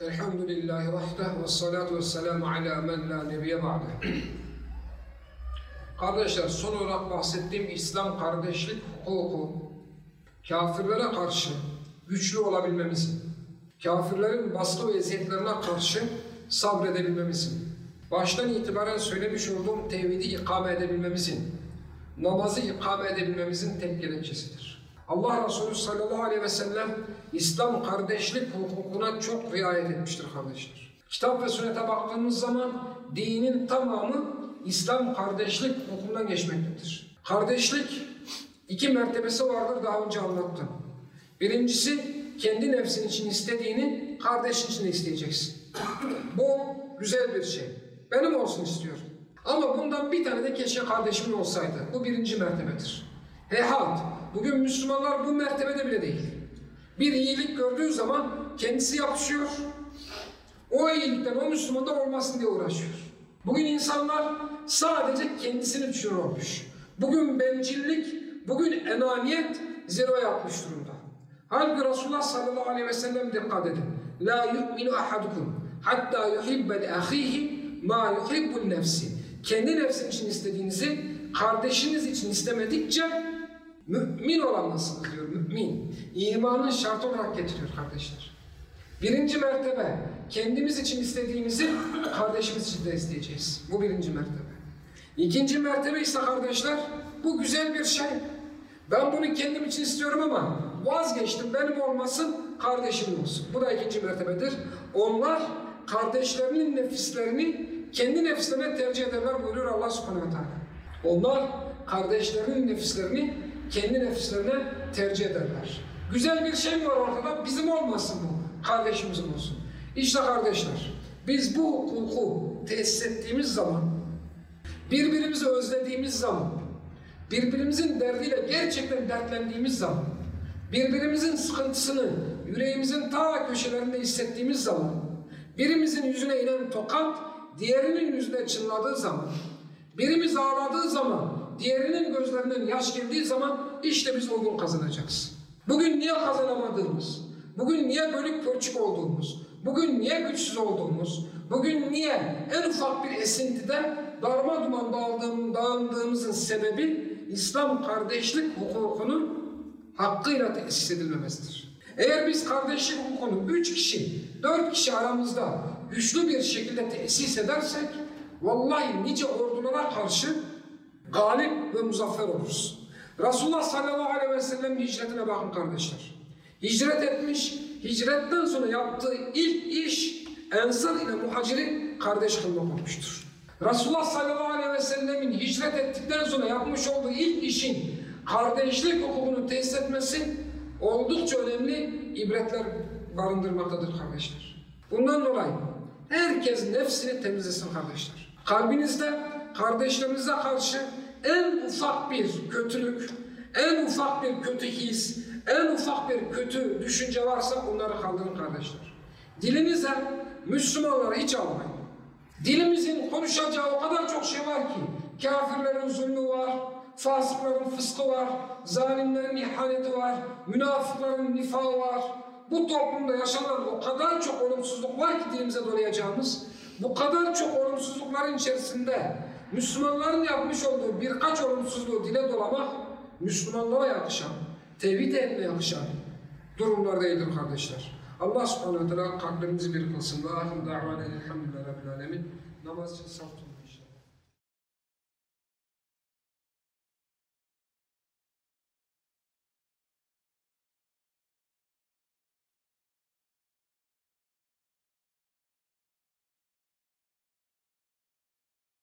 Elhamdülillahi vahdah ve salatu ve selamu ala men la nebiye ba'de. Kardeşler son olarak bahsettiğim İslam kardeşlik hukuku kafirlere karşı güçlü olabilmemizin, kafirlerin baskı ve eziyetlerine karşı sabredebilmemizin, baştan itibaren söylemiş olduğum tevhidi ikame edebilmemizin, namazı ikame edebilmemizin tek gerekçesidir. Allah Resulü sallallahu aleyhi ve sellem İslam kardeşlik hukukuna çok riayet etmiştir kardeşler. Kitap ve sünnete baktığımız zaman dinin tamamı İslam kardeşlik hukukundan geçmektedir. Kardeşlik iki mertebesi vardır daha önce anlattım. Birincisi kendi nefsin için istediğini kardeşin için isteyeceksin. Bu güzel bir şey. Benim olsun istiyorum. Ama bundan bir tane de keşke kardeşimin olsaydı. Bu birinci mertebedir. Heyhat, bugün Müslümanlar bu mertebede bile değil. Bir iyilik gördüğü zaman kendisi yapışıyor. O iyilikten o Müslümanda olmasın diye uğraşıyor. Bugün insanlar sadece kendisini düşünür. Bugün bencillik, bugün enaniyet zirve yapmış durumda. Halbuki Resulullah sallallahu aleyhi ve sellem dikkat edin. La yu'minu ahadukum hatta yuhibbe li ahihi ma yuhibbun nefsi. Kendi nefsin için istediğinizi kardeşiniz için istemedikçe mümin olamazsınız diyor mümin. İmanın şartı olarak getiriyor kardeşler. Birinci mertebe kendimiz için istediğimizi kardeşimiz için de isteyeceğiz. Bu birinci mertebe. İkinci mertebe ise kardeşler bu güzel bir şey. Ben bunu kendim için istiyorum ama vazgeçtim benim olmasın kardeşimin olsun. Bu da ikinci mertebedir. Onlar kardeşlerinin nefislerini kendi nefislerine tercih ederler buyuruyor Allah subhanahu wa ta'ala. Onlar kardeşlerinin nefislerini kendi nefislerine tercih ederler. Güzel bir şey var ortada bizim olmasın bu kardeşimizin olsun. İşte kardeşler biz bu hukuku tesis ettiğimiz zaman birbirimizi özlediğimiz zaman birbirimizin derdiyle gerçekten dertlendiğimiz zaman birbirimizin sıkıntısını yüreğimizin ta köşelerinde hissettiğimiz zaman birimizin yüzüne inen tokat diğerinin yüzüne çınladığı zaman birimiz ağladığı zaman diğerinin gözlerinden yaş geldiği zaman işte biz o gün kazanacağız. Bugün niye kazanamadığımız, bugün niye bölük pörçük olduğumuz, bugün niye güçsüz olduğumuz, bugün niye en ufak bir esintiden darma duman dağıldığım, dağındığımızın sebebi İslam kardeşlik hukukunun hakkıyla tesis edilmemesidir. Eğer biz kardeşlik hukukunu üç kişi, dört kişi aramızda güçlü bir şekilde tesis edersek, vallahi nice ordulara karşı galip ve muzaffer oluruz. Resulullah sallallahu aleyhi ve sellem hicretine bakın kardeşler. Hicret etmiş, hicretten sonra yaptığı ilk iş Ensar ile Muhacir'i kardeş kılmak olmuştur. Resulullah sallallahu aleyhi ve sellemin hicret ettikten sonra yapmış olduğu ilk işin kardeşlik hukukunu tesis etmesi oldukça önemli ibretler barındırmaktadır kardeşler. Bundan dolayı herkes nefsini temizlesin kardeşler. Kalbinizde kardeşlerinize karşı en ufak bir kötülük, en ufak bir kötü his, en ufak bir kötü düşünce varsa onları kaldırın kardeşler. Dilinize Müslümanları hiç almayın. Dilimizin konuşacağı o kadar çok şey var ki kafirlerin zulmü var, fasıkların fıskı var, zalimlerin ihaneti var, münafıkların nifağı var. Bu toplumda yaşanan o kadar çok olumsuzluk var ki dilimize dolayacağımız, bu kadar çok olumsuzlukların içerisinde Müslümanların yapmış olduğu birkaç olumsuzluğu dile dolamak Müslümanlara yakışan, tevhid etmeye yakışan durumlar değildir kardeşler. Allah subhanahu teala kalplerimizi bir kılsın. Ve ahim da'vanen elhamdülillahi rabbil alemin. Namaz için.